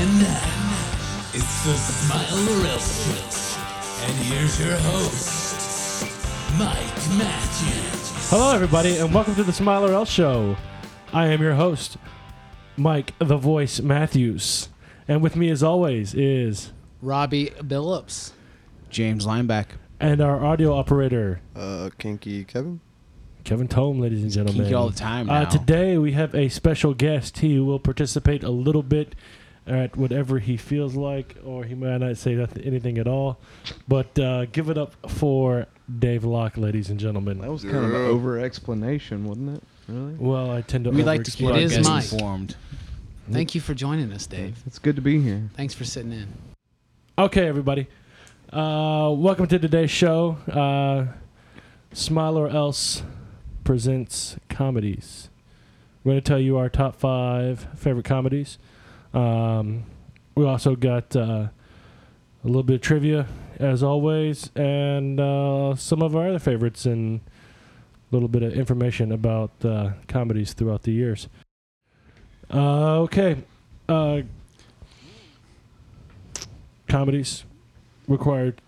And now, it's the Smile or Show. And here's your host, Mike Matthews. Hello, everybody, and welcome to the Smile or Else Show. I am your host, Mike the Voice Matthews, and with me, as always, is Robbie Billups. James Lineback. and our audio operator, Uh, Kinky Kevin. Kevin Tome, ladies and gentlemen. Kinky all the time Uh, now. today we have a special guest. He will participate a little bit at whatever he feels like, or he might not say nothing, anything at all. But uh, give it up for Dave Locke, ladies and gentlemen. That was kind of an over explanation, wasn't it? Really? Well, I tend to. we like to keep overexplain. our It is guests Mike. informed. Thank you for joining us, Dave. It's good to be here. Thanks for sitting in. Okay, everybody. Uh, welcome to today's show. Uh, Smile or Else presents comedies. We're going to tell you our top five favorite comedies. Um, we also got uh, a little bit of trivia, as always, and uh, some of our other favorites and a little bit of information about uh, comedies throughout the years. Uh, okay. Uh, comedies required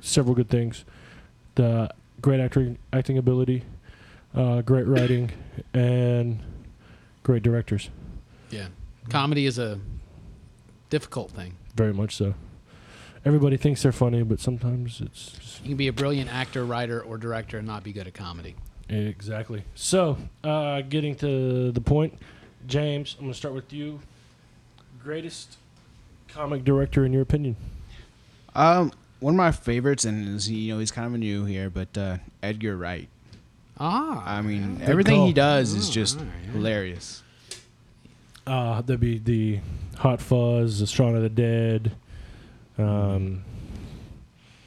several good things: the great acting acting ability, uh, great writing, and great directors. Yeah. Comedy is a difficult thing. Very much so. Everybody thinks they're funny, but sometimes it's just You can be a brilliant actor, writer, or director and not be good at comedy. exactly. So, uh, getting to the point, James, I'm going to start with you. Greatest comic director in your opinion? Um, one of my favorites, and is, you know he's kind of new here, but uh, Edgar Wright. Ah. I mean, Good everything call. he does is Oh, just alright, yeah. hilarious. Uh, that'd be the Hot Fuzz, the Shaun of the Dead. Um,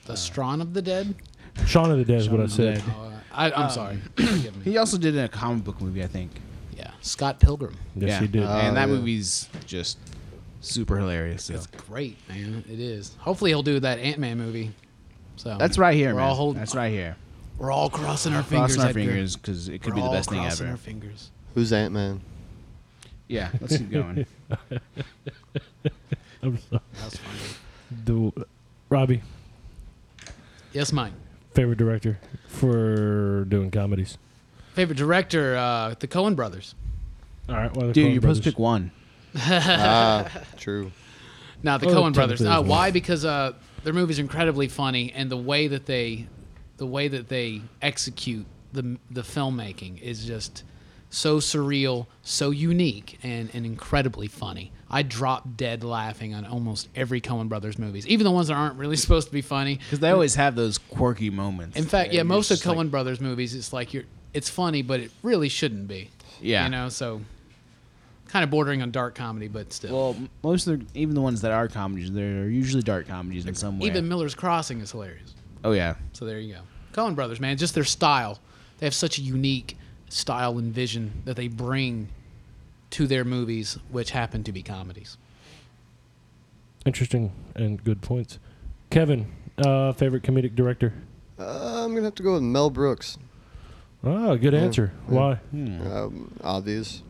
the Strawn of the Dead? Shaun of the Dead is what I said. Oh, uh, I, I'm Um, sorry. Forgive me. He also did a comic book movie, I think. Yeah. Scott Pilgrim. Yes, yeah. he did. Uh, and that yeah. movie's just super hilarious. So. It's great, man. It is. Hopefully he'll do that Ant Man movie. So That's right here, We're man. all holding- That's right here. We're all crossing our fingers. Crossing our Edgar. fingers because it could We're be the all best thing crossing ever. Our fingers. Who's Ant Man? Yeah, let's keep going. I'm sorry. That's funny. The, Robbie, Yes, Mike. favorite director for doing comedies. Favorite director, uh, the Coen brothers. All right, well, the Dude, Coen you're supposed to brothers. pick one. ah, true. Now the Oh, Coen brothers. technically Uh, as well. why? Because uh, their movies are incredibly funny, and the way that they, the way that they execute the the filmmaking is just so surreal, so unique, and, and incredibly funny. I drop dead laughing on almost every Coen brothers movies, even the ones that aren't really supposed to be funny. Because they always have those quirky moments. In fact, yeah, most of just like- Coen brothers movies, it's like you're, it's funny, but it really shouldn't be. Yeah. you know, so kind of bordering on dark comedy, but still. Well, most of the, even the ones that are comedies, they're usually dark comedies in some way. even Miller's Crossing is hilarious. oh yeah, So there you go. Coen Brothers, man, just their style. They have such a unique style and vision that they bring to their movies, which happen to be comedies. Interesting and good points. Kevin, uh, favorite comedic director? Uh, I'm gonna have to go with Mel Brooks. Oh, good Yeah, answer. yeah. Why? Hmm. Um, obvious.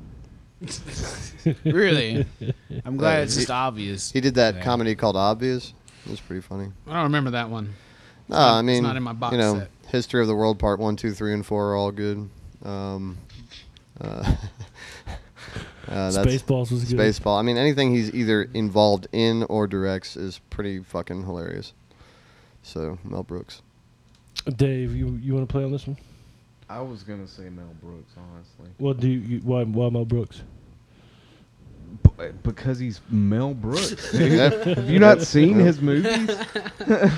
really. I'm glad Yeah, it's he- just obvious. He did that Yeah. comedy called Obvious. It was pretty funny. I don't remember that one. No, not- I it's mean, not in my box you know, set. History of the World Part one One, Two, Three, and Four are all good. Um, uh, uh, Spaceballs was good. Spaceball. I mean, anything he's either involved in or directs is pretty fucking hilarious. So Mel Brooks. Dave, you you want to play on this one? I was gonna say Mel Brooks, honestly, Well, do you, you why why Mel Brooks? B- because he's Mel Brooks. Have you not seen his movies?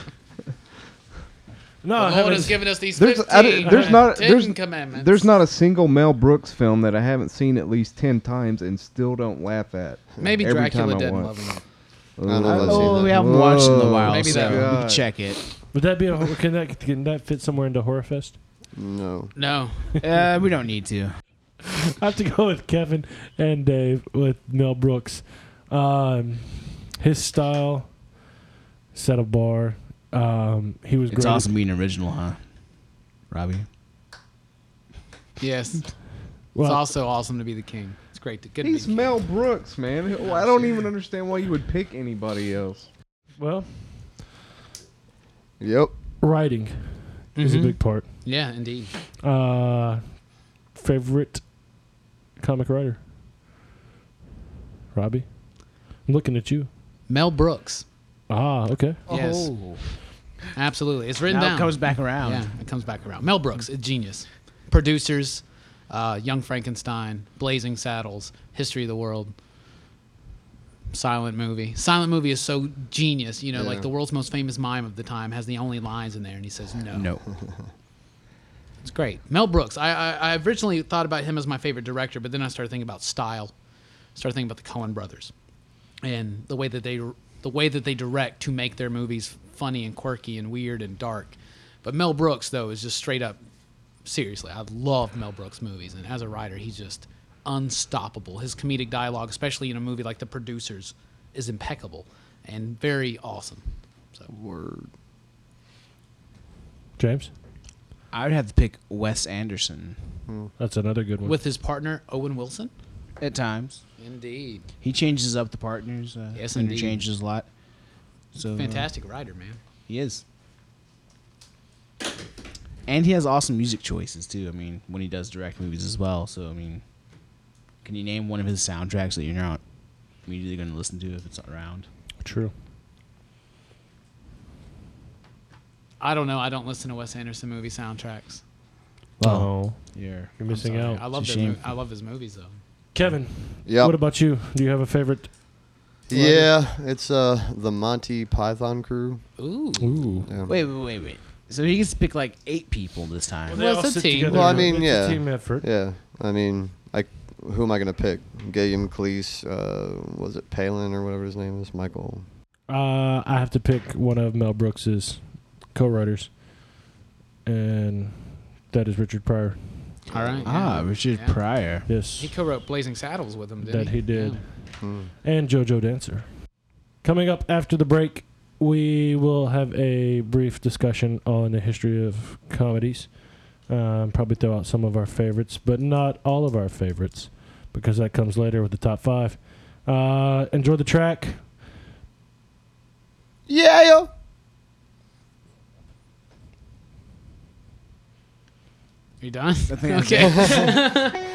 No, the Lord has given us these There's, 15, don't- there's not Ten there's, commandments. there's not a single Mel Brooks film that I haven't seen at least ten times and still don't laugh at. Maybe every Dracula time I Dead and watch. Loving It. I don't know if I've seen Oh, we haven't watched in a Whoa. while, Maybe so that- we can God. check it. Would that be a hor- can that can that fit somewhere into Horror Fest? No. No. Uh, we don't need to. I have to go with Kevin and Dave with Mel Brooks. Um, his style, set a bar. Um, he was It's great. awesome being original, huh, Robbie? Yes. it's also awesome to be the king. It's great. To, good He's to be- Mel Brooks, man. I don't even understand why you would pick anybody else. Well, Yep. writing is a Mhm. big part. Yeah, indeed. Uh, favorite comic writer? Robbie? I'm looking at you. Mel Brooks. Ah, okay. Yes. Oh. Absolutely. It's written Now down. it comes back around. Yeah, it comes back around. Mel Brooks, a genius. Producers, uh, Young Frankenstein, Blazing Saddles, History of the World, Silent Movie. Silent Movie is so genius. You know, like the world's most famous mime of the time has the only lines in there, and he says no. No. It's great. Mel Brooks. I, I I originally thought about him as my favorite director, but then I started thinking about style. Started thinking about the Coen brothers, and the way that they the way that they direct to make their movies funny and quirky and weird and dark. But Mel Brooks though is just straight up. Seriously, I love Mel Brooks movies, and as a writer, he's just unstoppable. His comedic dialogue, especially in a movie like The Producers, is impeccable and very awesome. So Word. James? I would have to pick Wes Anderson That's another good one. with his partner Owen Wilson. at times. Indeed, He changes up the partners. Uh, Yes, indeed. Changes a lot. So uh, fantastic writer, man. he is. And he has awesome music choices too. I mean, when he does direct movies as well. So I mean, can you name one of his soundtracks that you're not immediately going to listen to if it's around? True. I don't know. I don't listen to Wes Anderson movie soundtracks. oh, You're you're missing out. I love their mo- I love his movies though. Kevin, Yep. what about you? Do you have a favorite? yeah, it's uh the Monty Python crew. Ooh. Ooh. Yeah. wait, wait, wait, wait. So he gets to pick like eight people this time. Well, it's a team. Well, I mean, it's yeah. a team effort. Yeah, I mean, like, who am I gonna pick? Gilliam Cleese, uh, was it Palin or whatever his name is? Michael. Uh, I have to pick one of Mel Brooks's co-writers, and that is Richard Pryor. All right. Ah, yeah. Richard Yeah. Pryor. Yes, He co-wrote Blazing Saddles with him, didn't that he did, Yeah. Hmm. and JoJo Dancer. Coming up after the break, we will have a brief discussion on the history of comedies. Um, probably throw out some of our favorites, but not all of our favorites, because that comes later with the top five. Uh, enjoy the track. Yeah. You done? think I'm okay.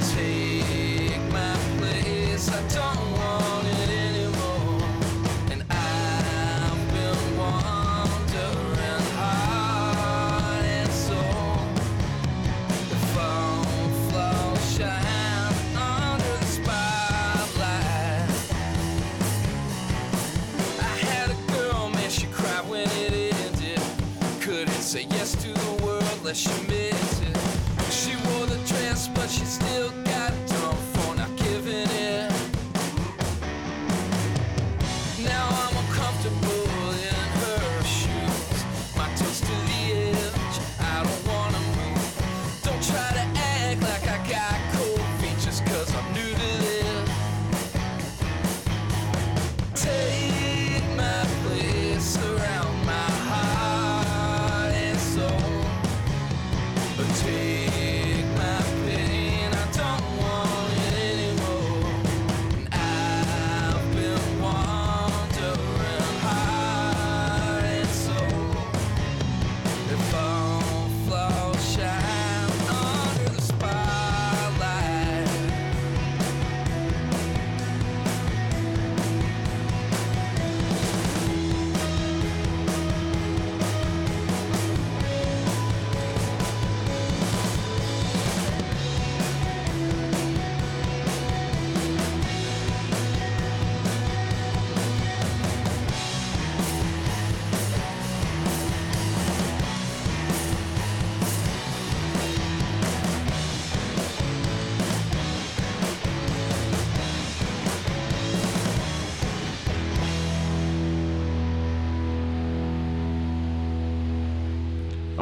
take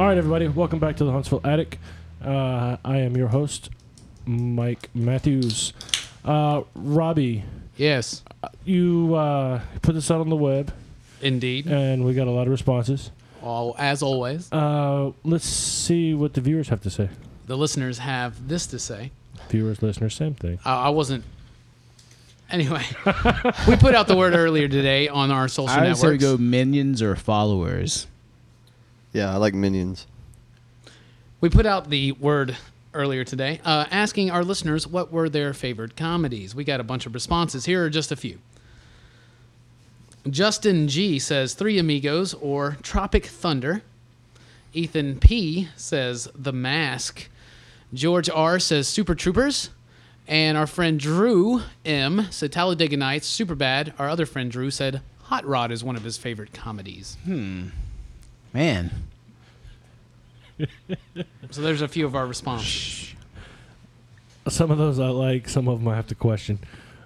All right, everybody, welcome back to the Huntsville Attic. Uh, I am your host, Mike Matthews. Uh, Robbie, Yes, you uh, put this out on the web, indeed. and we got a lot of responses. All as always, Uh, let's see what the viewers have to say. the listeners have this to say. Viewers, listeners, same thing. I, I wasn't. Anyway, we put out the word earlier today on our social I would networks. say we go minions or followers. Yeah, I like Minions. We put out the word earlier today, uh, asking our listeners what were their favorite comedies. We got a bunch of responses. Here are just a few. Justin G says Three Amigos or Tropic Thunder. Ethan P says The Mask. George R says Super Troopers. And our friend Drew M said Talladega Nights, Super Bad. Our other friend Drew said Hot Rod is one of his favorite comedies. Man, So there's a few of our responses. Some of those I like, some of them I have to question.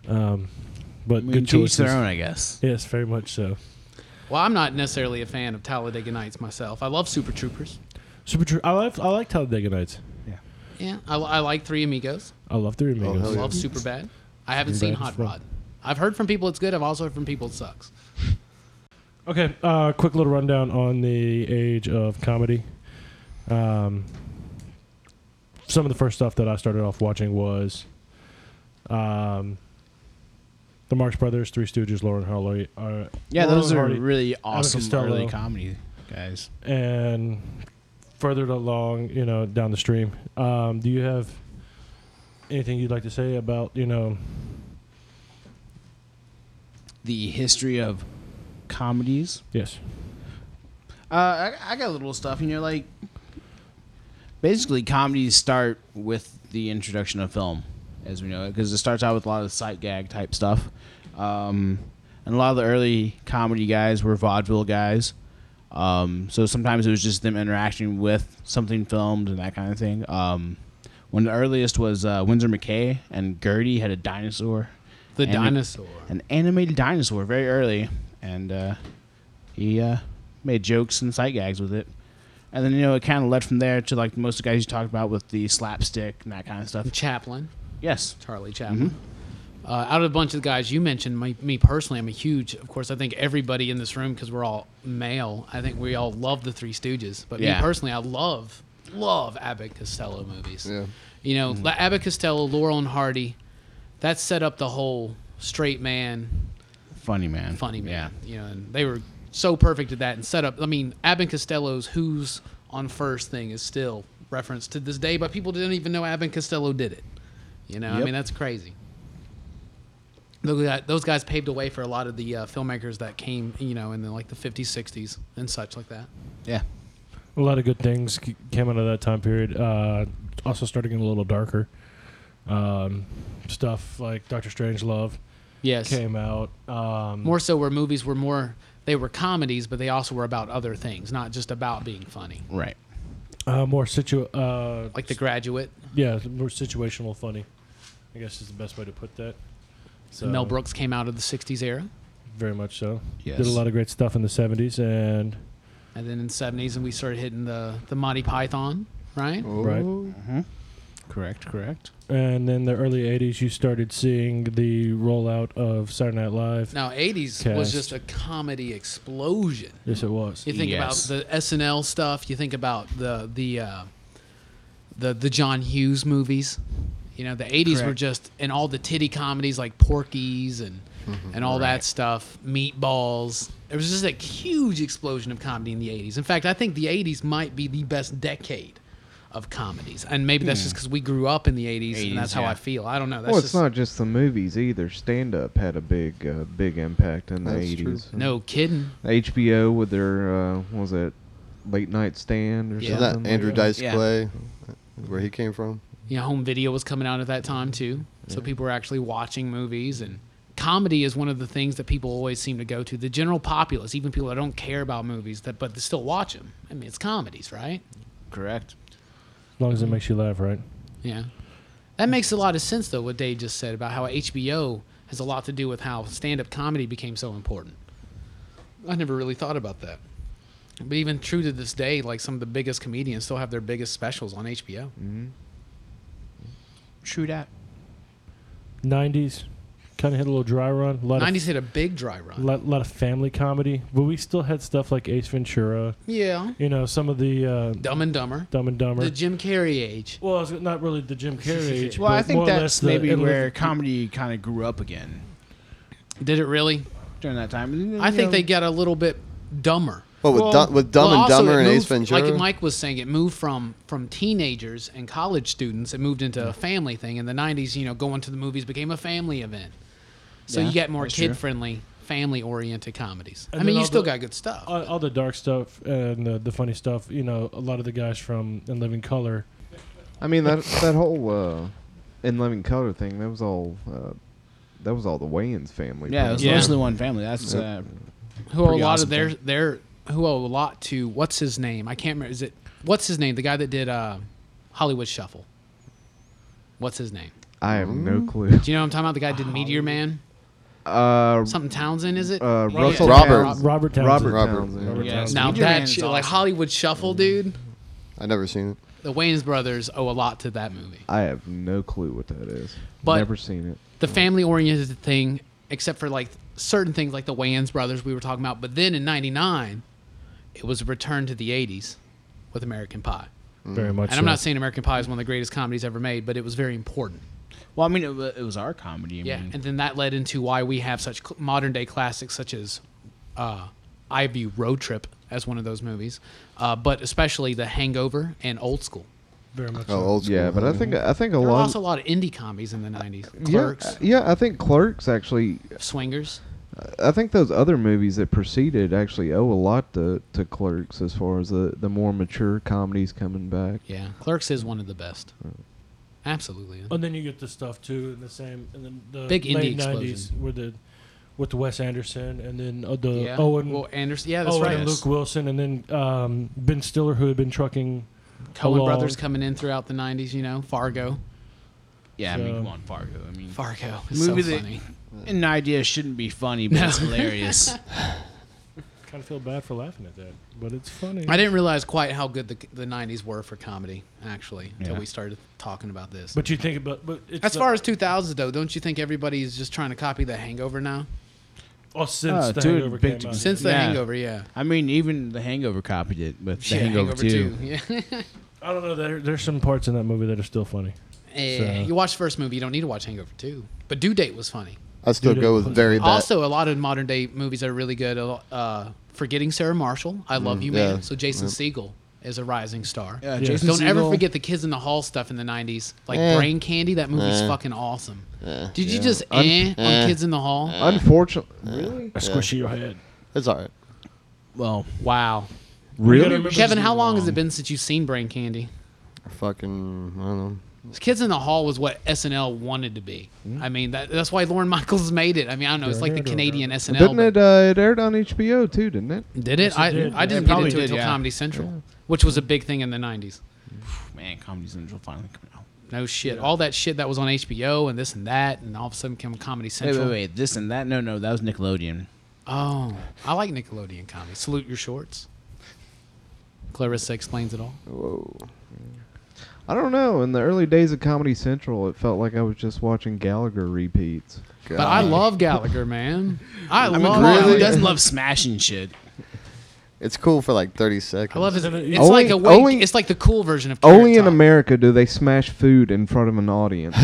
Um, but I mean, good to each choices. their own, I guess. Yes, very much so. Well, I'm not necessarily a fan of Talladega Nights myself. I love Super Troopers. Super True. I like I like Talladega Nights. Yeah, I, I like Three Amigos. I love Three hell Amigos. I Love Super Bad. I haven't Superbad seen is Hot fun. Rod. I've heard from people it's good. I've also heard from people it sucks. Okay, uh, quick little rundown on the age of comedy. Um, some of the first stuff that I started off watching was um, the Marx Brothers, Three Stooges, Lauren Hardy, uh, Yeah, Laurel those are Hardy, really awesome early comedy guys. and further along, you know, down the stream. Um, do you have anything you'd like to say about you know? The history of comedies. Yes. Uh, I, I got a little stuff. You know, like basically comedies start with the introduction of film, as we know it, because it starts out with a lot of sight gag type stuff. Um, and a lot of the early comedy guys were vaudeville guys. Um, so sometimes it was just them interacting with something filmed and that kind of thing. Um, one of the earliest was uh, Winsor McCay, and Gertie the Dinosaur, The And- dinosaur. an animated dinosaur, very early, and uh, he uh, made jokes and sight gags with it. And then you know it kind of led from there to like most of the guys you talked about with the slapstick and that kind of stuff. Chaplin. Yes, Charlie Chaplin. Uh, out of a bunch of the guys you mentioned, my, me personally, I'm a huge. Of course, I think everybody in this room, because we're all male, I think we all love the Three Stooges. But Yeah. me personally, I love, love Abbott Costello movies. Yeah. You know, La- Abbott Costello, Laurel and Hardy, that set up the whole straight man, funny man, funny man. Yeah, You know, and they were so perfect at that and set up. I mean, Abbott Costello's "Who's on First thing is still referenced to this day, but people didn't even know Abbott Costello did it. You know, I mean, that's crazy. Those guys, paved the way for a lot of the uh, filmmakers that came, you know, in the like the 50s, 60s, and such like that. yeah. A lot of good things came out of that time period. Uh, also starting getting a little darker. Um, stuff like Doctor Strangelove Yes, came out. Um, more so where movies were more they were comedies, but they also were about other things, not just about being funny. Right. uh, more situ. Uh, Like The Graduate, yeah, more situational funny. I guess is the best way to put that. So Mel Brooks came out of the 60s era, very much so. Yes. Did a lot of great stuff in the '70s, and and then in the 70s, and we started hitting the the Monty Python, right? Right. Mm-hmm. Correct. Correct. and then the early '80s, you started seeing the rollout of Saturday Night Live. Now, 80s Cast. was just a comedy explosion. Yes, it was. You think Yes. about the SNL stuff. You think about the the uh, the the John Hughes movies. You know, the '80s were Correct. just and all the titty comedies like Porky's and and all that stuff. Meatballs. There was just a huge explosion of comedy in the '80s. In fact, I think the '80s might be the best decade of comedies, and maybe that's just because we grew up in the '80s, 80s, and that's how yeah. I feel. I don't know. That's well, it's just, not just the movies either. Stand up had a big, uh, big impact in the That's true. eighties. no kidding. HBO with their uh, what was it late night stand or Yeah. Isn't something? that Andrew like Dice Yeah. Clay, where he came from? you know, home video was coming out at that time too. So people were actually watching movies and comedy is one of the things that people always seem to go to. The general populace, even people that don't care about movies, that but they still watch them. I mean, it's comedies, right? Correct. As long as it mm-hmm. makes you laugh, right? Yeah. That makes a lot of sense though what Dave just said about how HBO has a lot to do with how stand-up comedy became so important. I never really thought about that. But even true to this day, like some of the biggest comedians still have their biggest specials on HBO. Mm-hmm. True that. 90s kind of hit a little dry run. A lot, '90s hit a big dry run. lot, lot of family comedy, but we still had stuff like Ace Ventura. yeah, You know, some of the uh, Dumb and Dumber, Dumb and Dumber. the Jim Carrey age. well, it's not really the Jim Carrey age. Well, I but think more or less that's the- maybe it lived- where comedy kind of grew up again Did it really? during that time. I think they got a little bit dumber. But with, Well- Du- with Dumb Well, and also Dumber it and Ace moved- Ventura, Like Mike was saying, it moved from from teenagers and college students. It moved into a family thing. In the '90s, you know, going to the movies became a family event. So Yeah, you get more that's true. kid friendly, family oriented comedies. And I mean, then you all still the- got good stuff. all, all the dark stuff and the, the funny stuff. You know, a lot of the guys from In Living Color. I mean that that whole uh, in living color thing. That was all. Uh, that was all the Wayans family. Yeah, it was Yeah. much. mostly one family. That's uh, who owe a pretty lot awesome of their thing. their who owe a lot to what's his name? I can't remember. Is it what's his name? The guy that did uh, Hollywood Shuffle. What's his name? I have no clue. Do you know what I'm talking about? The guy that did Meteor Man. Uh, Something Townsend, is it? uh, Yeah. Russell Robert. Townsend. Robert Townsend. Robert Robert. Townsend. Robert Yeah, Townsend. now Meteor that Man's shit, like awesome. Hollywood Shuffle, dude. I never seen it. The Wayans brothers owe a lot to that movie. I have no clue what that is. But- Never seen it. The family oriented thing, except for like certain things like the Wayans brothers we were talking about. But then in '99, it was a return to the '80s with American Pie. Very much. And I'm so. not saying American Pie is one of the greatest comedies ever made, but it was very important. Well, I mean, it, it was our comedy. I Yeah, mean, and then that led into why we have such cl- modern day classics such as uh, I View Road Trip as one of those movies, uh, but especially The Hangover and Old School. Very much. Oh, so. old school. Yeah, but I think I think a There were lot. also a lot of indie comedies in the '90s. yeah, Clerks, yeah, I think Clerks actually. Swingers. I think those other movies that preceded actually owe a lot to, to Clerks as far as the, the more mature comedies coming back. Yeah, Clerks is one of the best. Absolutely. And then you get the stuff too in the same and then the Big late explosion. nineties with the with the Wes Anderson and then uh, the yeah. Owen well, Anderson. Yeah, that's Owen right. and Luke Wilson and then um, Ben Stiller who had been trucking Coen along. brothers coming in throughout the '90s. You know, Fargo. yeah. I mean, come on, Fargo. I mean, Fargo. Is Movie so that- an idea shouldn't be funny, but it's hilarious. Kind of feel bad for laughing at that, but it's funny. I didn't realize quite how good the the '90s were for comedy, actually, until Yeah. we started talking about this. But you think about but it's as the- far as 2000s though, don't you think everybody's just trying to copy The Hangover now? oh, since Oh, the dude, Hangover big came out. Since The Yeah. Hangover, yeah. I mean, even The Hangover copied it with The Yeah, Hangover, 2. Yeah. I don't know. There, there's some parts in that movie that are still funny. Eh, So- You watch the first movie, you don't need to watch Hangover 2. But Due Date was funny. I still go with very bad. Also, a lot of modern day movies are really good. Uh, Forgetting Sarah Marshall, I Love You Man. yeah. So Jason Yep. Segel is a rising star. Yeah, Yeah. Jason Don't ever forget the Kids in the Hall stuff in the 90s. Like Eh. Brain Candy, that movie's Eh. fucking awesome. Yeah. Did you just Un- eh, on Eh. Kids in the Hall? Unfortunately, really, I squish your head. It's all right. Well, Wow. really, Kevin, How how is long has it been since you've seen Brain Candy? Fucking, I don't know. Kids in the Hall was what SNL wanted to be. I mean, that, that's why Lorne Michaels made it. I mean, I don't know. It's like the Canadian SNL. didn't it? Uh, it aired on HBO too, didn't it? Did it? Yes, it I, did. I didn't get probably into it until yeah. Comedy Central, which was a big thing in the 90s. man, Comedy Central finally coming out. No shit. All that shit that was on HBO and this and that, and all of a sudden came Comedy Central. Wait, Central. wait, wait. This and that? No, no, that was Nickelodeon. Oh, I like Nickelodeon comedy. Salute your shorts. Clarissa explains it all. Whoa. I don't know. In the early days of Comedy Central, it felt like I was just watching Gallagher repeats. But I love Gallagher, man. I, I mean, love. come on, Really? who doesn't love smashing shit? It's cool for like 30 seconds. I love his. It's Only- like a way, only- It's like the cool version of. Only in Top. America do they smash food in front of an audience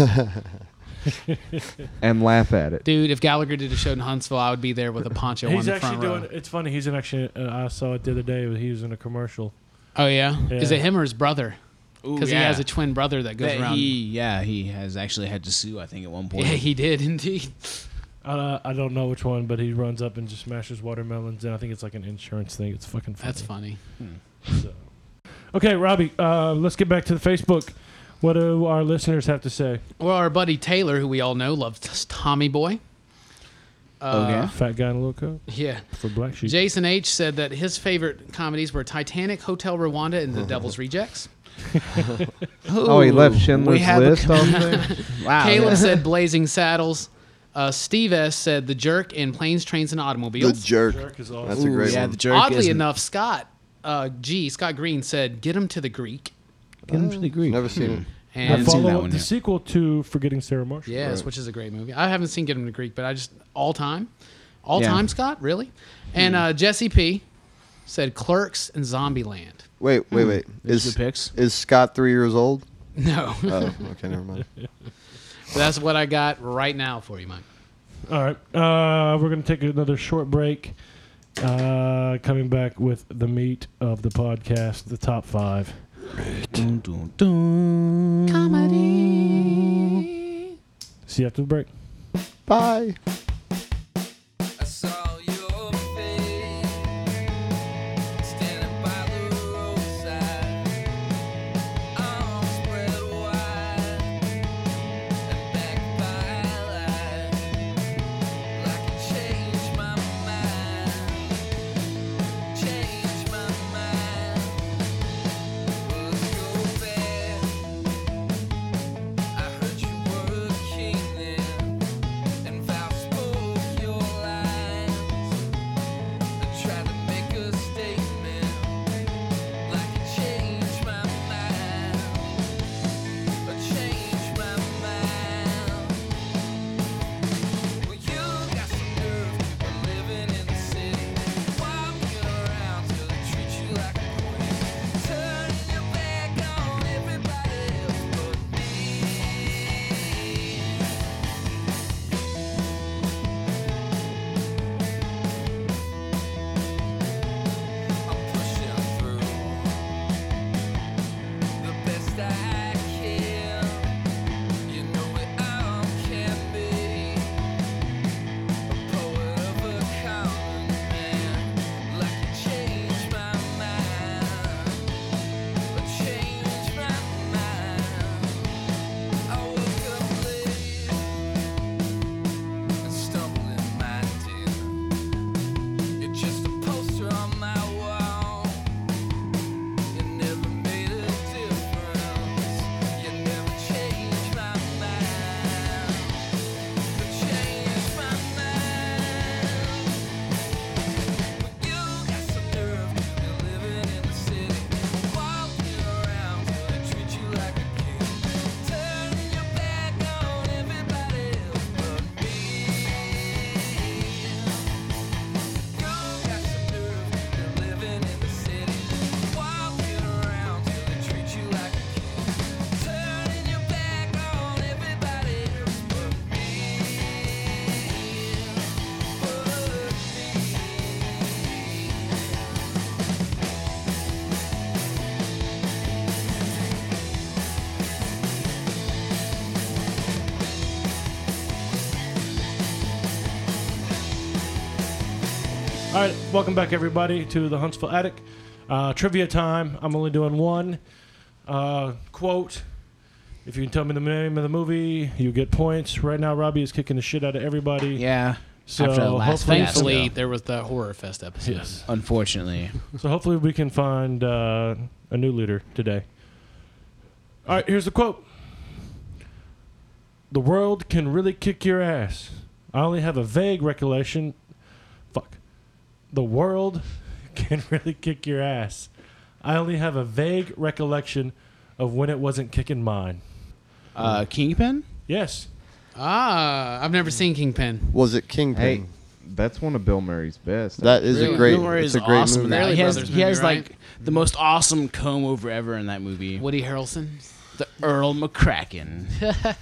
and laugh at it. Dude, if Gallagher did a show in Huntsville, I would be there with a poncho on He's the actually front doing. row. It's funny. He's in actually. Uh, I saw it the other day. He was in a commercial. Oh yeah? is it him or his brother? Because he has a twin brother that goes That around. he, yeah, he has actually had to sue. I think at one point. yeah, he did indeed. Uh, I don't know which one, but he runs up and just smashes watermelons, and I think it's like an insurance thing. It's fucking funny. That's funny. So. Okay, Robbie. Uh, let's get back to the Facebook. What do our listeners have to say? Well, our buddy Taylor, who we all know, loves Tommy Boy. Uh, Okay. Fat guy in a little coat Yeah. for black sheep. Jason H said that his favorite comedies were Titanic, Hotel Rwanda, and The Devil's Rejects. Oh, he left we Schindler's have List off there. Wow. Caleb said Blazing Saddles. Uh, Steve S said The Jerk and Planes, Trains, and The Automobiles. jerk. Jerk is That's awesome. a Ooh, great yeah, one. the jerk Oddly is- enough, Scott uh, G. Scott Green said, "Get him to the Greek." Get him to the Greek. Never seen it. And haven't seen that Follow one the yet. sequel to Forgetting Sarah Marshall. Yes, Right. which is a great movie. I haven't seen Get Him to Greek, but I just all time, all Yeah. time, Scott, really. And uh, Jesse P said Clerks and Zombieland. Wait, wait, wait. Those Is good picks. is Scott three years old? No, Oh, okay, never mind. that's what I got right now for you, Mike. All right. Uh, we're going to take another short break. Uh, coming back with the meat of the podcast, the top five. Dun, dun, dun. See you after the break. Bye. Welcome back, everybody, to the Huntsville Attic. Uh, trivia time. I'm only doing one uh, quote. If you can tell me the name of the movie, you get points. Right now, Robbie is kicking the shit out of everybody. Yeah. So After that last hopefully, fiasco. Thankfully, there was the horror fest episode. yes. Unfortunately. So hopefully, we can find uh, a new leader today. All right, here's the quote: "The world can really kick your ass. I only have a vague recollection. Fuck. The world can really kick your ass. I only have a vague recollection of when it wasn't kicking mine. Uh, Kingpin? Yes. Ah, I've never seen Kingpin. Was it Kingpin? Hey, that's one of Bill Murray's best. that is Really? a great. Bill Murray It's is a great awesome in movie. that. Farrelly He has, Brothers he has right? like the most awesome comb over ever in that movie. Woody Harrelson. The Ern McCracken.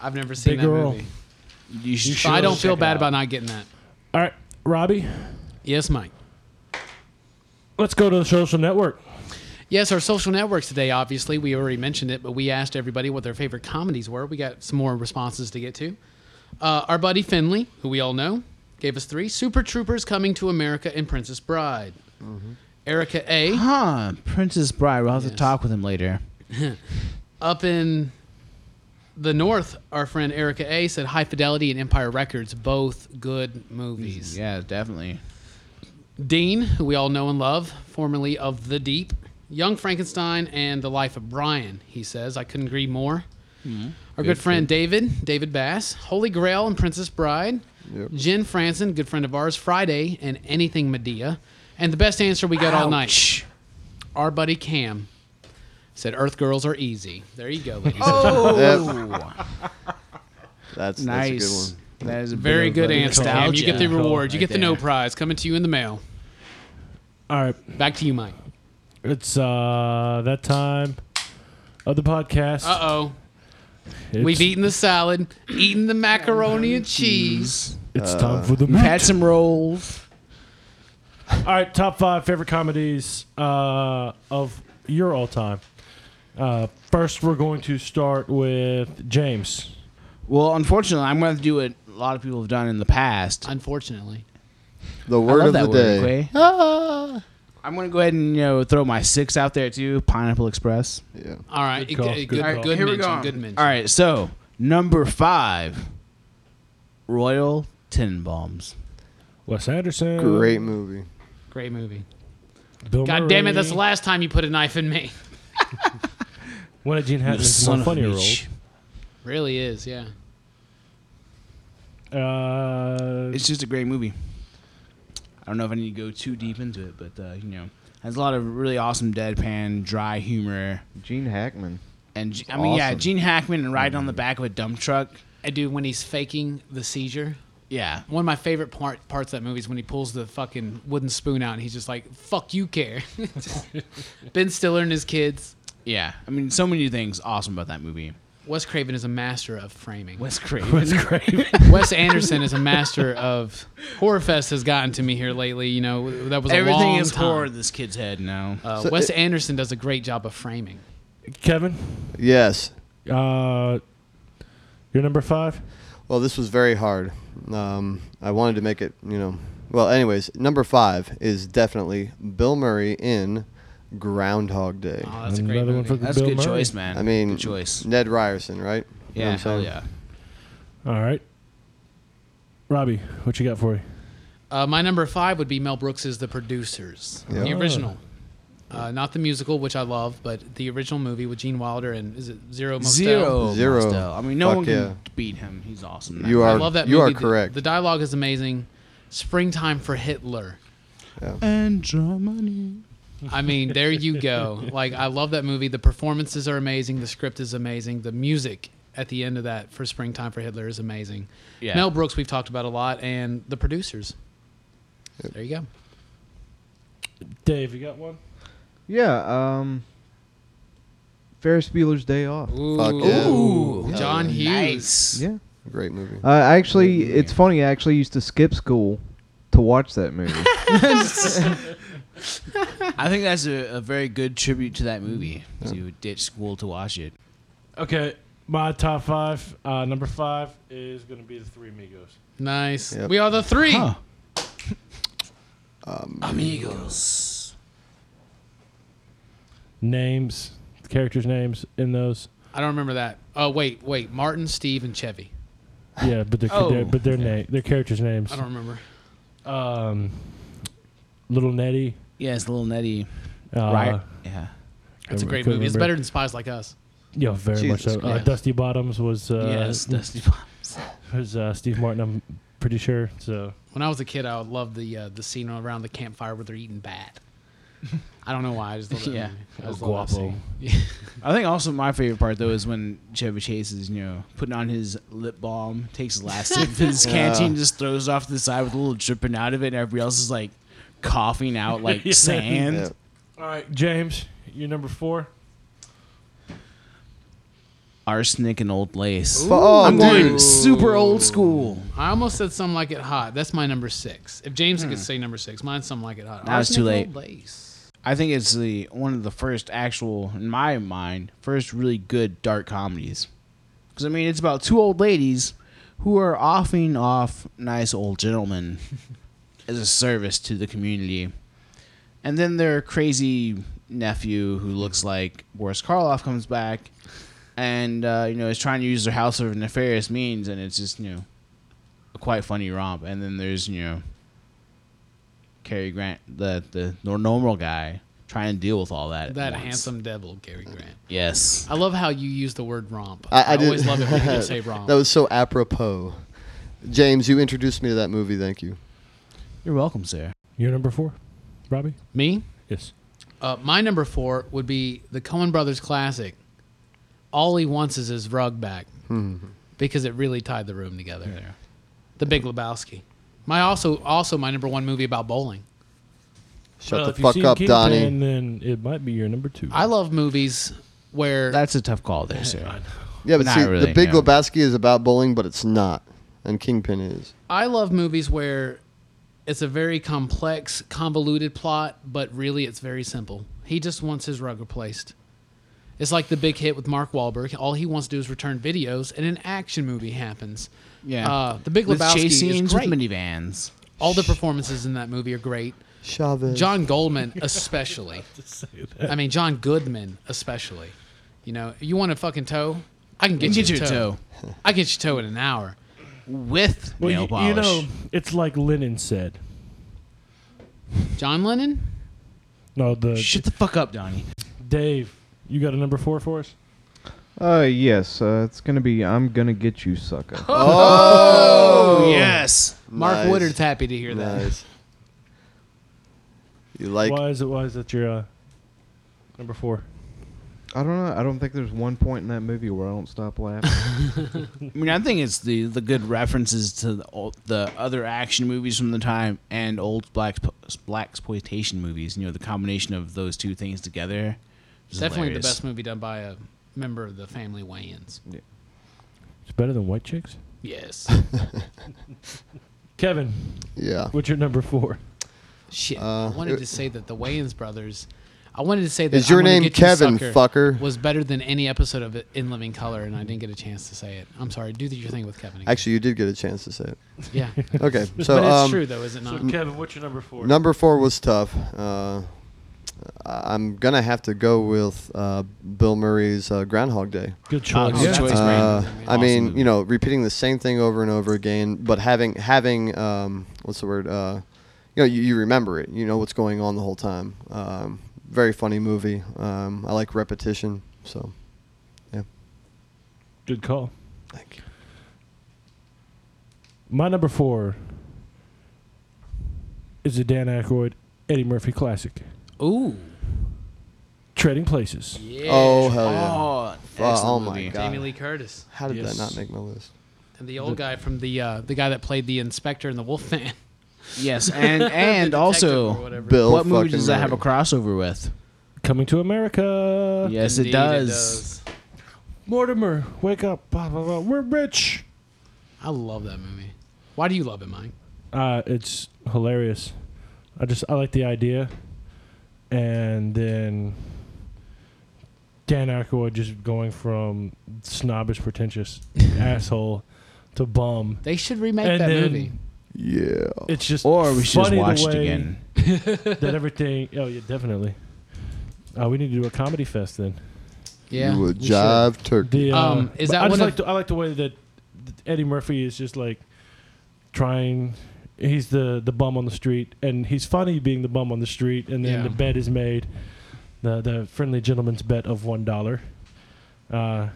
I've never seen Big that Earl. movie. You should So I don't feel bad out. about not getting that. All right, Robbie. Yes, Mike. Let's go to the social network. Yes, our social networks today, obviously, we already mentioned it, but we asked everybody what their favorite comedies were. We got some more responses to get to. Uh, our buddy Finley, who we all know, gave us three Super Troopers Coming to America and Princess Bride. Erica A. Huh. Princess Bride. We'll have Yes. to talk with him later. Up in the north, our friend Erica A said High Fidelity and Empire Records, both good movies. Yeah, definitely. Dean, who we all know and love, formerly of The Deep, Young Frankenstein, and The Life of Brian, he says. I couldn't agree more. Mm-hmm. Our good friend David, David Bass, Holy Grail and Princess Bride, Yep. Jen Franson, good friend of ours, Friday, and Anything Madea, And the best answer we got all night. Our buddy Cam said Earth Girls are easy. There you go, ladies. Oh, That's nice. that's a good one. That is a Very good a answer, Cam. You get the reward. You right get the no prize coming to you in the mail. All right, Back to you, Mike. it's uh that time of the podcast. Uh oh. It's, We've eaten the salad, eaten the macaroni and cheese. It's time for the We've meat. had some rolls. All right, top five favorite comedies uh, of your all time. Uh, first, we're going to start with James. Well, unfortunately, I'm going to do what a lot of people have done in the past. Unfortunately. The I word love of that the day. word, Quay. Ah. I'm going to go ahead and you know throw my six out there too. Pineapple Express. Yeah. All right. Good call. Good, Good good, call. good here we mention. go. Good mention. All right, so number five, Royal Tenenbaums. Wes Anderson. Great movie. Great movie. Bill God damn it. That's the last time you put a knife in me. One of Gene You Hackman's son more of a funnier roles. Really is, yeah. Uh, It's just a great movie. I don't know if I need to go too deep into it, but uh, you know, has a lot of really awesome deadpan, dry humor, Gene Hackman. and G- I mean, yeah, Awesome. Gene Hackman and riding on the back of a dump truck. I do when he's faking the seizure. Yeah, One of my favorite part, parts of that movie is when he pulls the fucking wooden spoon out and he's just like, fuck you care. ben Stiller and his kids. yeah. I mean, so many things awesome about that movie. Wes Craven is a master of framing. Wes Craven. Wes Craven. Wes Anderson is a master of horror fest has gotten to me here lately. You know that was a Everything long is time. horror in this kid's head now. Uh, So Wes it- Anderson does a great job of framing. Kevin, Yes. uh, you're number five. Well, this was very hard. Um, I wanted to make it, you know. Well, anyways, number five is definitely Bill Murray in Groundhog Day. Oh, that's a great Another one movie. for That's Bill a good Murray. choice, man. I mean, good choice. Ned Ryerson, right? You know Yeah, what I'm hell saying? yeah. All right. Robbie, what you got for me? Uh, my number five would be Mel Brooks's The Producers, Yeah. the original, uh, not the musical, which I love, but the original movie with Gene Wilder and is it Zero Mostel? Zero. Zero. Mostel. I mean, no Fuck one can yeah. beat him. He's awesome. in that You movie. I are- love that you movie. are The- correct. The, dialogue is amazing. Springtime for Hitler. And Germany. I mean, there you go. Like, I love that movie. The performances are amazing. The script is amazing. The music at the end of that for Springtime for Hitler is amazing. Yeah. Mel Brooks, we've talked about a lot, and the producers. There you go. Dave, you got one? Yeah, um, Ferris Bueller's Day Off. Ooh, Fuck yeah. Ooh, John Hughes. Nice. Yeah. Great movie. Uh, actually, it's funny. I actually used to skip school to watch that movie. I think that's a, a very good tribute to that movie to ditch school to watch it. Okay, my top five. Uh, number five is going to be the Three Amigos. Nice. Yep. We are the three. Huh. Um, Amigos. Names, characters' names in those. I don't remember that. Oh wait, wait. Martin, Steve, and Chevy. Yeah, but their Oh. their- but their name, their characters' names. I don't remember. Um, Little Nettie. Yes, little Nettie. Uh, right. Yeah. That's a great couldn't movie. It's better than Spies Like Us. Yeah, very much so. Uh, Dusty Bottoms was uh, yes, Dusty Bottoms. was uh, Steve Martin. I'm pretty sure. So When I was a kid, I would love the uh, the scene around the campfire where they're eating bat. I don't know why. I just love that Yeah. movie. I just love that guapo. scene. Yeah. I think also my favorite part though is when Chevy Chase is you know putting on his lip balm, takes his last sip of his canteen, just throws it off to the side with a little dripping out of it, and everybody else is like coughing out like Yeah. sand. Yeah. all right, James, you're number four. Arsenic and old lace. Fu- oh, I'm dude. going super old school. I almost said something like it hot. That's my number six. If James could hmm. say number six, mine's something like it hot. Now it's too Arsenic and late. Old Lace. I think it's the one of the first actual, in my mind, first really good dark comedies. Because I mean, it's about two old ladies who are offing off nice old gentlemen as a service to the community, and then their crazy nephew who looks like Boris Karloff comes back, and uh, you know is trying to use their house for nefarious means, and it's just you know a quite funny romp. And then there's you know Cary Grant, the the normal guy, trying to deal with all that. That handsome devil, Gary Grant. Yes. I love how you use the word romp. I, I, I, always love it when people say romp. that was so apropos. James, you introduced me to that movie. Thank you. You're welcome, sir. You're number four. Robbie? Me? Yes. Uh, my number four would be the Coen Brothers classic. All he wants is his rug back, because it really tied the room together. The Big Lebowski. My also also my number one movie about bowling. Shut Well, the if you've fuck up, Kingpin, Donnie. Then it might be your number two. I love movies where That's a tough call there, sir. Yeah, but Not see, really, the Big no. Lebowski is about bowling, but it's not, and Kingpin is. I love movies where it's a very complex, convoluted plot, but really it's very simple. He just wants his rug replaced. It's like the big hit with Mark Wahlberg. All he wants to do is return videos, and an action movie happens. Yeah. Uh, the Big With Lebowski chase is scenes with minivans. All the performances in that movie are great. Chavez. John Goldman, especially. I mean, John Goodman, especially. You know, you want a fucking toe? I can get, Get you your a toe. toe I can get your toe in an hour. With well, nail you, polish. you know, it's like Lennon said. John Lennon? No, the Shut the fuck up, Donnie. Dave. You got a number four for us? Uh, yes. Uh, it's gonna be "I'm Gonna Get You, Sucker." Oh, yes. Mark Nice. Woodard's happy to hear that. Nice. You like? why is it? Why is that your uh, number four? I don't know. I don't think there's one point in that movie where I don't stop laughing. I mean, I think it's the the good references to the old, the other action movies from the time and old black black exploitation movies. You know, the combination of those two things together. is Definitely hilarious. the best movie done by a member of the family Wayans. It's better than White Chicks. Yes. Kevin, yeah. what's your number four? Shit. Uh, I wanted it- to say that the Wayans brothers. I wanted to say that Is your I'm name Get You, Kevin, Sucker fucker? Was better than any episode of In Living Color, and I didn't get a chance to say it. I'm sorry. Do your thing with Kevin. Again. Actually, you did get a chance to say it. yeah. Okay, so but it's um, true though, is it not? So Kevin, what's your number four? number four was tough. Uh, I- I'm gonna have to go with uh, Bill Murray's uh, Groundhog Day. Good Oh, choice. good Yeah. choice, Uh, Brandon. I mean, movie. you know, repeating the same thing over and over again, but having having um, what's the word? Uh, you know, you, you remember it. You know what's going on the whole time. Um, very funny movie. Um, I like repetition. So, yeah. Good call. thank you. My number four is a Dan Aykroyd Eddie Murphy classic, Ooh. Trading Places. Yeah. Oh hell yeah! Oh, Oh, oh my movie. God. Jamie Lee Curtis. How did Yes. that not make my list? And the old guy from the uh, the guy that played the inspector in the Wolfman. Yes, and and also. Bill what movie fucking does that have a Murray. crossover with? Coming to America. Yes, Indeed it does. Mortimer, wake up. Blah, blah, blah. We're rich. I love that movie. Why do you love it, Mike? Uh, it's hilarious. I just I like the idea, and then Dan Aykroyd just going from snobbish, pretentious asshole to bum. They should remake And that then- movie. Yeah. It's just Or we should just funny the watch it way again. That everything. Oh yeah, definitely. Uh, we need to do a comedy fest then. Yeah. You would we should. jive turkey. The, uh, Um, is but that I just one like of- the, I like the way that that Eddie Murphy is just like trying. He's the the bum on the street, and he's funny being the bum on the street. And then Yeah. the bet is made. The the friendly gentleman's bet of one dollar uh,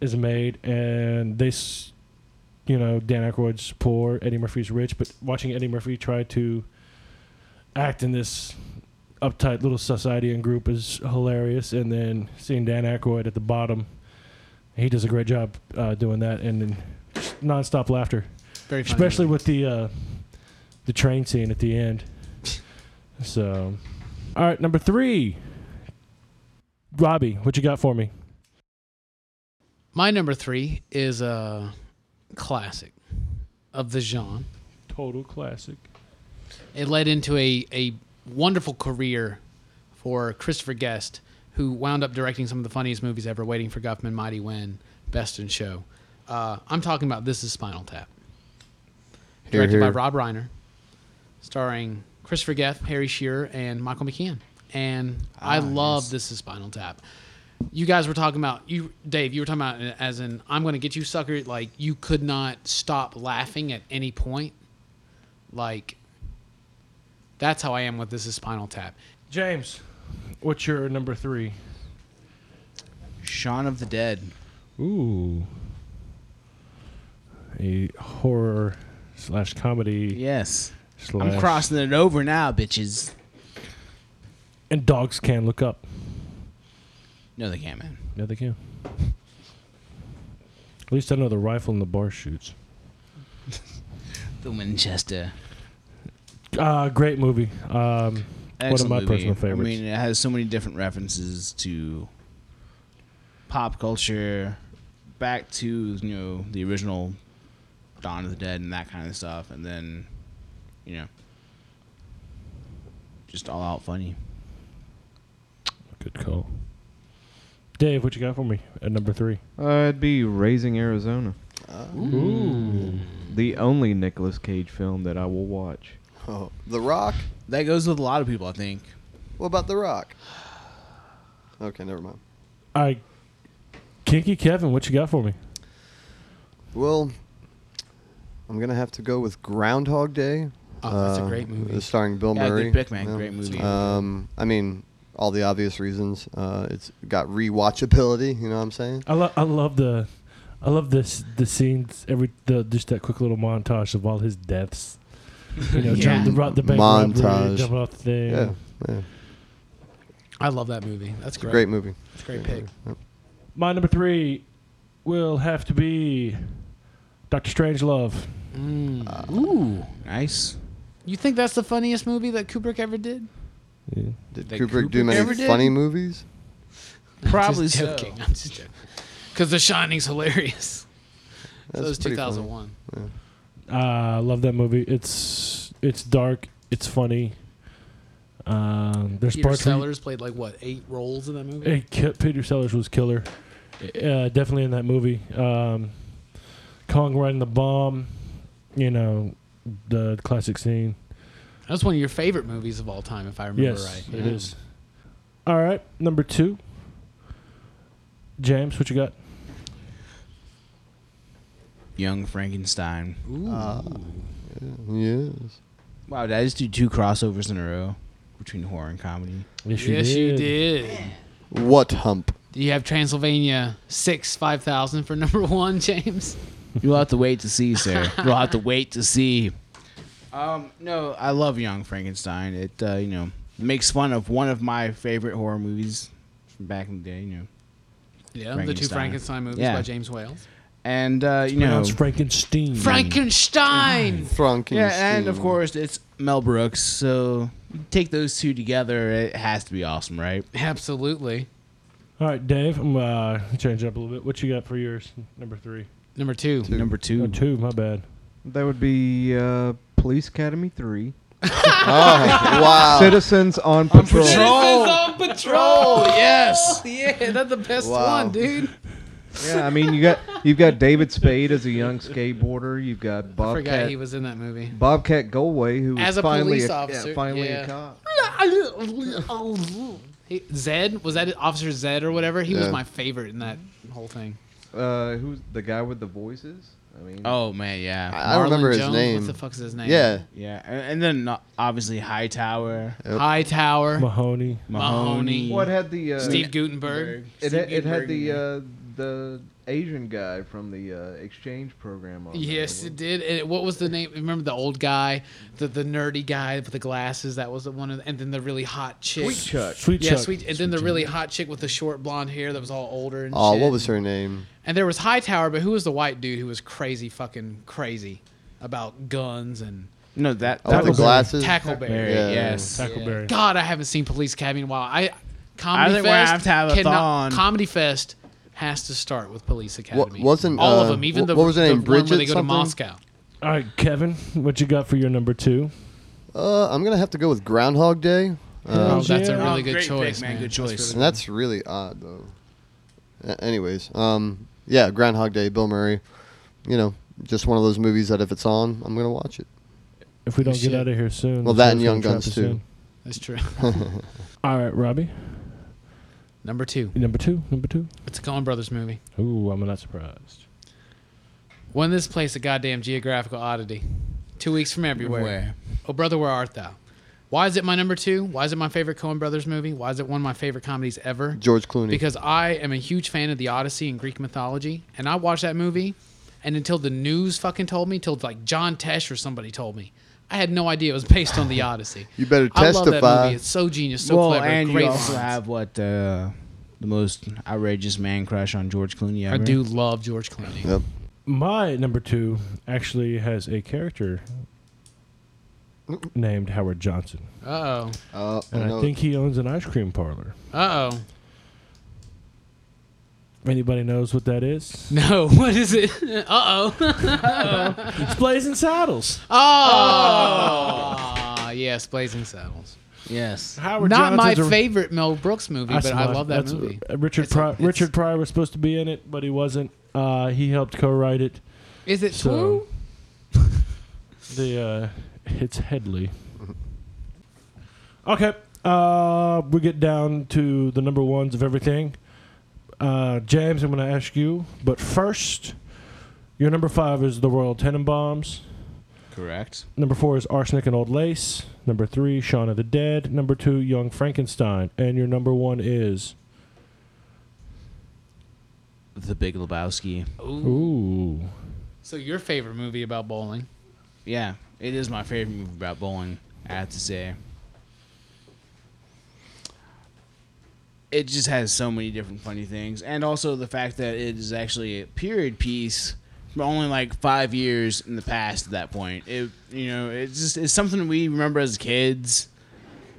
is made, and they, s- you know, Dan Aykroyd's poor, Eddie Murphy's rich. But watching Eddie Murphy try to act in this uptight little society and group is hilarious. And then seeing Dan Aykroyd at the bottom, he does a great job uh, doing that, and then just nonstop laughter, Very especially movie. with the uh, the train scene at the end. So, all right, number three, Robbie, what you got for me? My number three is a classic of the genre. Total classic. It led into a, a wonderful career for Christopher Guest, who wound up directing some of the funniest movies ever, Waiting for Guffman, Mighty Wind, Best in Show. Uh, I'm talking about This is Spinal Tap. Here, Directed by. Rob Reiner, starring Christopher Guest, Harry Shearer, and Michael McKean. And I love yes. This is Spinal Tap. You guys were talking about you, Dave. You were talking about as in I'm going to get you, sucker. Like you could not stop laughing at any point. Like that's how I am with this is Spinal Tap. James, what's your number three? Shaun of the Dead. Ooh, a horror slash comedy Yes. slash. I'm crossing it over now, bitches. And dogs can look up. No, they can't, man. Yeah, they can. At least I know the rifle in the bar shoots. The Winchester. Uh, great movie. Um, one of Excellent my movie. personal favorites. I mean, it has so many different references to pop culture, back to you know the original Dawn of the Dead and that kind of stuff, and then you know just all out funny. Good call. Dave, what you got for me at number three? Uh, it'd be Raising Arizona, Ooh. the only Nicolas Cage film that I will watch. Oh, The Rock. That goes with a lot of people, I think. What about The Rock? Okay, never mind. I, Kinky Kevin, what you got for me? Well, I'm gonna have to go with Groundhog Day. Oh, that's a uh, great movie. Starring Bill Yeah, Murray. good pick, man. Yeah. Great movie. Um, I mean, all the obvious reasons. Uh, it's got rewatchability. You know what I'm saying? I, lo- I love the, I love this the scenes every the just that quick little montage of all his deaths. You know, Yeah. jump the, the bank robbery, Montage. jumping off the thing. Yeah, yeah. I love that movie. That's It's a great. great movie. It's a great pick. Yep. My number three will have to be Doctor Strangelove. Mm. Ooh, nice. You think that's the funniest movie that Kubrick ever did? Yeah. Did That Kubrick do many ever did? funny movies? Probably I'm just so. joking. I'm just joking. Because The Shining's hilarious. That's so was pretty funny. 2001. Uh, I love that movie. It's it's dark. It's funny. Um, there's Peter parts where you- Sellers played like what eight roles in that movie. Hey, Ki- Peter Sellers was killer. Uh, definitely in that movie. Um, Kong riding the bomb. You know, the classic scene. That's one of your favorite movies of all time, if I remember yes, right. it Yeah. is. All right, number two. James, what you got? Young Frankenstein. Ooh. Ah, yes. Wow, did I just do two crossovers in a row between horror and comedy? Yes, you yes, you did. What hump? Do you have Transylvania six five thousand for number one, James? You'll have to wait to see, sir. You'll have to wait to see. Um, no, I love Young Frankenstein. It, uh, you know, makes fun of one of my favorite horror movies from back in the day. You know, Yeah, the two Frankenstein. Frankenstein movies Yeah. by James Wales. and uh, you know, Pronounced Frankenstein. Frankenstein. Frankenstein. yeah, and of course it's Mel Brooks. So take those two together, it has to be awesome, right? Absolutely. All right, Dave. I'm uh, change it up a little bit. What you got for yours? Number three. Number two. Number two. Oh, two. My bad. That would be uh, Police Academy 3. Oh, wow. Citizens on Patrol. Citizens on Patrol. yes. Yeah, that's the best Wow. one, dude. Yeah, I mean you got you've got David Spade as a young skateboarder. You've got I forgot he was in that movie. Bobcat Goldthwait, who was As a finally police a, officer, yeah, finally yeah. a cop. He, Zed was that it? Officer Zed or whatever. He was Yeah. my favorite in that whole thing. Uh, who's the guy with the voices? I mean, Oh man, yeah, I don't remember Marlon his Jones? name. What the fuck's his name? Yeah. yeah, and, and then uh, obviously Hightower, Yep. Hightower, Mahoney. Mahoney, what had the uh, Steve Guttenberg. It, Steve had, it had the uh, the Asian guy from the uh, exchange program. On. Yes, it did. And what was the name? Remember the old guy, the the nerdy guy with the glasses? That was the one. Of the, and then the really hot chick. Sweet Chuck. Sweet Yeah, Chuck. sweet. And then the really hot chick with the short blonde hair that was all older and Oh, shit. what was her name? And there was Hightower, but who was the white dude who was crazy, fucking crazy about guns and No, that Oh, with the glasses. Tackleberry? Yeah. Yes. Tackleberry. God, I haven't seen Police Academy in a while. I Comedy think we're have to have a cannot- thon. Comedy Fest has to start with Police Academy. wasn't, all of uh, them, even wh- the what was her the name, one where they go something? to Moscow. All right, Kevin. What you got for your number two? Uh, I'm gonna have to go with Groundhog Day. Oh, Um, Oh, that's a really Oh, good choice, pick, man. man. Good That's choice. really and that's really odd though. A- anyways, um, yeah, Groundhog Day, Bill Murray. You know, just one of those movies that if it's on, I'm gonna watch it. If we don't Shit. get out of here soon. Well, that and Young Guns, too. in. That's true. All right, Robbie. Number two. Number two. Number two. It's a Coen Brothers movie. Ooh, I'm not surprised. When this place a goddamn geographical oddity. Two weeks from everywhere. Where? Oh, brother, where art thou? Why is it my number two? Why is it my favorite Coen Brothers movie? Why is it one of my favorite comedies ever? George Clooney. Because I am a huge fan of the Odyssey and Greek mythology, and I watched that movie, and until the news fucking told me, till like John Tesh or somebody told me, I had no idea it was based on the Odyssey. You better I love that testify. movie. It's so genius, so well, clever, and great you also lines. have what uh, the most outrageous man crush on George Clooney ever. I do love George Clooney. Yep. My number two actually has a character named Howard Johnson, Uh oh. Uh, and I, know- think he owns an ice cream parlor. Uh oh. Anybody knows what that is? No. What is it? Uh oh. It's Blazing Saddles. oh. yes, Blazing Saddles. Yes. Howard Not my Johnson's a- favorite Mel Brooks movie, That's but I love that movie. uh, Richard It's- Pryor, it's- Richard Pryor was supposed to be in it, but he wasn't. Uh, he helped co-write it. Is it So- true? The uh, it's Hedley. Okay, uh, we get down to the number ones of everything. Uh, James, I'm going to ask you, but first, your number five is the Royal Tenenbaums. Correct. Number four is Arsenic and Old Lace. Number three, Shaun of the Dead. Number two, Young Frankenstein. And your number one is The Big Lebowski. Ooh. ooh. So your favorite movie about bowling? Yeah, it is my favorite movie about bowling. I have to say. It just has so many different funny things, and also the fact that it is actually a period piece from only like five years in the past. At that point, it you know it's just it's something we remember as kids,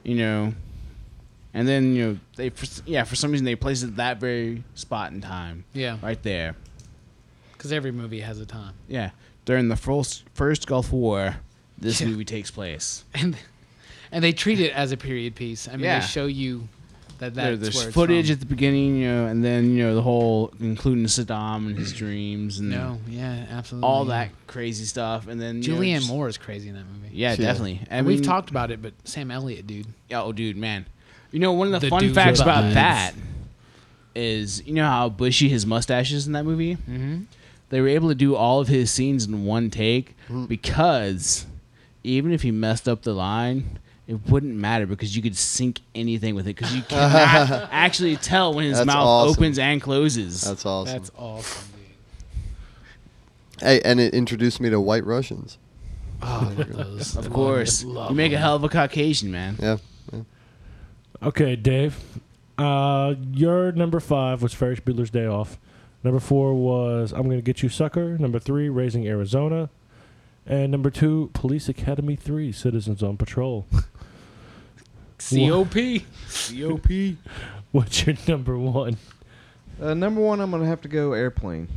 you know, and then you know they for, yeah for some reason they place it that very spot in time Yeah, right there. because every movie has a time, Yeah, during the first first Gulf War, this Yeah. movie takes place. and and they treat it as a period piece. I mean, Yeah. they show you that There- there's where it's footage from. at the beginning, you know, and then you know the whole including Saddam and his dreams and No, yeah, absolutely. all that crazy stuff, and then you know, Julianne just- Moore is crazy in that movie. Yeah, Yeah. definitely. I and mean, we've talked about it, but Sam Elliott, dude. Oh, dude, man. You know, one of the, The fun facts about behind. that is you know how bushy his mustache is in that movie. Mm-hmm. They were able to do all of his scenes in one take Mm. because even if he messed up the line, it wouldn't matter because you could sync anything with it because you cannot actually tell when his That's mouth awesome. opens and closes. That's awesome. That's awesome, dude. hey, and it introduced me to White Russians. Oh, those. of course, you make a hell of a Caucasian man. Yeah. Okay, Dave. Uh, your number five was Ferris Bueller's Day Off. Number four was I'm Gonna Get You Sucker. Number three, Raising Arizona. And number two, Police Academy 3, Citizens on Patrol. COP. COP. What's your number one? Uh, number one, I'm gonna have to go airplane.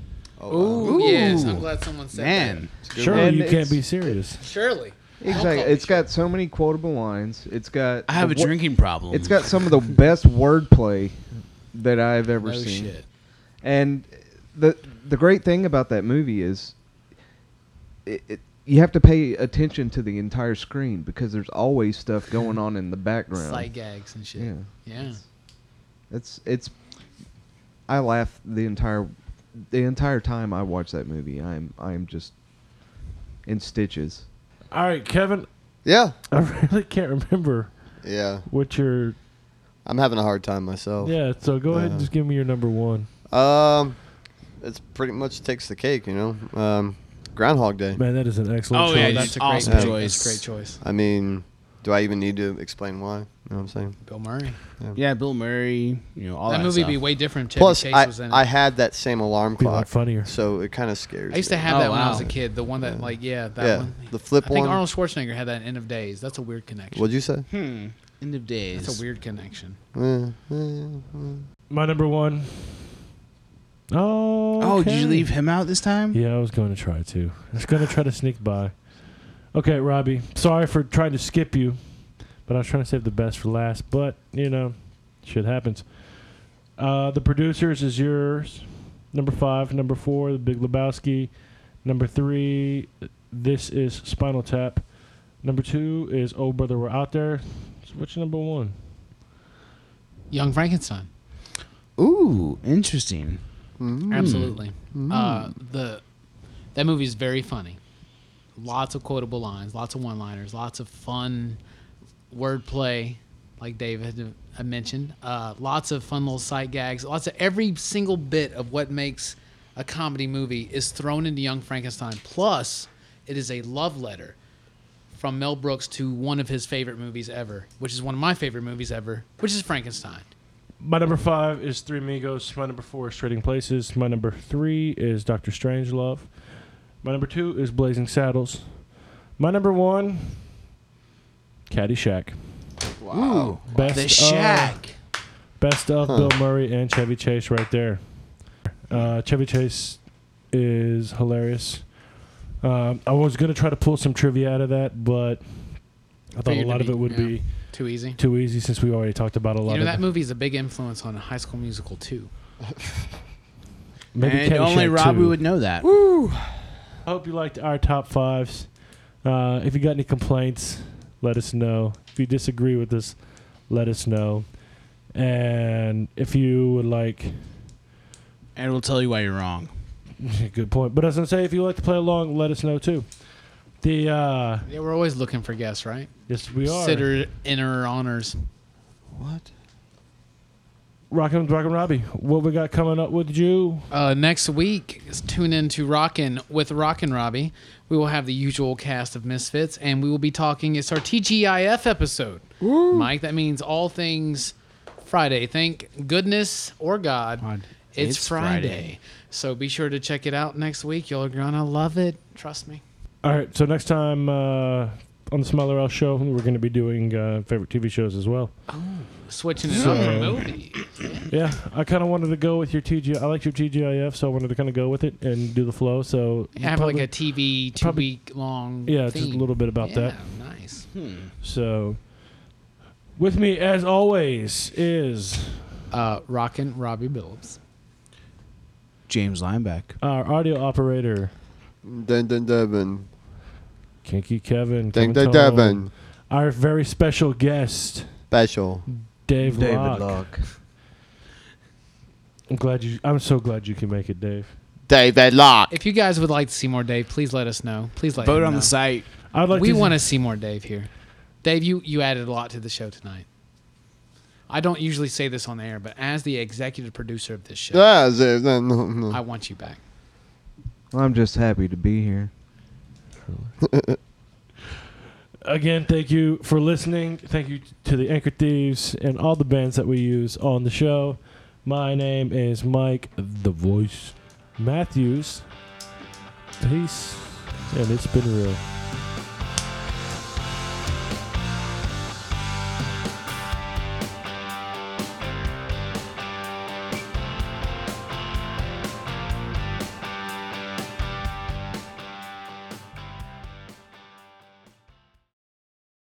Oh, Ooh, wow. yes. I'm glad someone said Man, Surely And you can't it's- be serious. Surely. Exactly. call It's got so many quotable lines. It's got. I have the a wo- drinking problem. It's got some of the best wordplay that I've ever No seen. shit. And the the great thing about that movie is, it, it, you have to pay attention to the entire screen because there's always stuff going on in the background. Sight gags and shit. Yeah, Yeah. it's it's. I laugh the entire the entire time I watch that movie. I'm I'm just in stitches. All right, Kevin. Yeah. I really can't remember Yeah. what your. I'm having a hard time myself. Yeah, so go ahead and Yeah. just give me your number one. Um, it's pretty much takes the cake, you know. Um, Groundhog Day. Man, that is an excellent Oh, choice. yeah, Oh, that's a great awesome pick. choice. That's great choice. I mean, do I even need to explain why? You know what I'm saying? Bill Murray. yeah, Bill Murray. You know all that that, movie would stuff. be way different. if Chevy Plus, Chase I, was in it. I had that same alarm Be a lot clock, funnier. so it kind of scares me. I used to me. have Oh, that when I wow. was a kid. The one that, like, yeah, that yeah, one. the flip I think one. Arnold Schwarzenegger had that in End of Days. That's a weird connection. What'd you say? Hmm. End of days. That's a weird connection. Eh, eh, eh. My number one. Oh. Oh, did you leave him out this time? Yeah, I was going to try to. I was going to try to sneak by. Okay, Robbie. Sorry for trying to skip you, but I was trying to save the best for last. But you know, shit happens. Uh, the producers is yours. Number five, number four, The Big Lebowski. Number three, this is Spinal Tap. Number two is Oh Brother We're Out There. So what's number one? Young Frankenstein. Ooh, interesting. Mm. Absolutely. Mm. Uh, the that movie is very funny. Lots of quotable lines, lots of one-liners, lots of fun wordplay, like David had mentioned. Uh, lots of fun little sight gags. Lots of every single bit of what makes a comedy movie is thrown into Young Frankenstein. Plus, it is a love letter from Mel Brooks to one of his favorite movies ever, which is one of my favorite movies ever, which is Frankenstein. My number five is Three Amigos. My number four is Trading Places. My number three is Doctor Strangelove. My number two is Blazing Saddles. My number one, Caddyshack. Wow. Best The of- Shack. Best of Huh. Bill Murray and Chevy Chase right there. Uh, Chevy Chase is hilarious. Um, I was gonna try to pull some trivia out of that, but I thought a lot of it would yeah. be Too easy. too easy since we already talked about a lot You know of that movie is a big influence on High School Musical too. maybe and only Caddyshack Robbie too. would know that. I hope you liked our top fives. Uh, if you got any complaints, let us know. If you disagree with us, let us know. And if you would like, And we'll tell you why you're wrong. good point. But as I was say, if you would like to play along, let us know too. The uh, Yeah, we're always looking for guests, right? yes, we are. Consider inner honors. What? Rockin' Rockin' Robbie. What we got coming up with you? Uh, next week, is tune in to Rockin' with Rockin' Robbie. We will have the usual cast of Misfits, and we will be talking. It's our TGIF episode. Ooh. Mike, that means all things Friday. Thank goodness or God. God, It's, it's Friday. Friday. So be sure to check it out next week. You're going to love it. Trust me. All right. So next time uh, on the Smile or Else show, we're going to be doing uh, favorite TV shows as well. Oh, Switching it So- up for movies. Yeah, I kind of wanted to go with your TG. I like your TGIF, so I wanted to kind of go with it and do the flow. So Have probably- like a TV two probably- week long. yeah, just a theme. little bit about yeah, that. Nice. So with me as always is Uh, Rockin' Robbie Billups. James Lineback. our audio operator, Dun dun Devin. Kinky Kevin. Dun coming dun home. Devin. Our very special guest, Special. Dave, David Locke. Locke. I'm glad you. I'm so glad you can make it, Dave. David Locke. If you guys would like to see more Dave, please let us know. Please let Vote him on know. the site. I'd like we to. want to see more Dave here. Dave, you you added a lot to the show tonight. I don't usually say this on the air, but as the executive producer of this show, Yeah, no, no, no, no. I want you back. I'm just happy to be here. Again, thank you for listening. Thank you to the Anchor Thieves and all the bands that we use on the show. My name is Mike, the voice Matthews. Peace, and it's been real.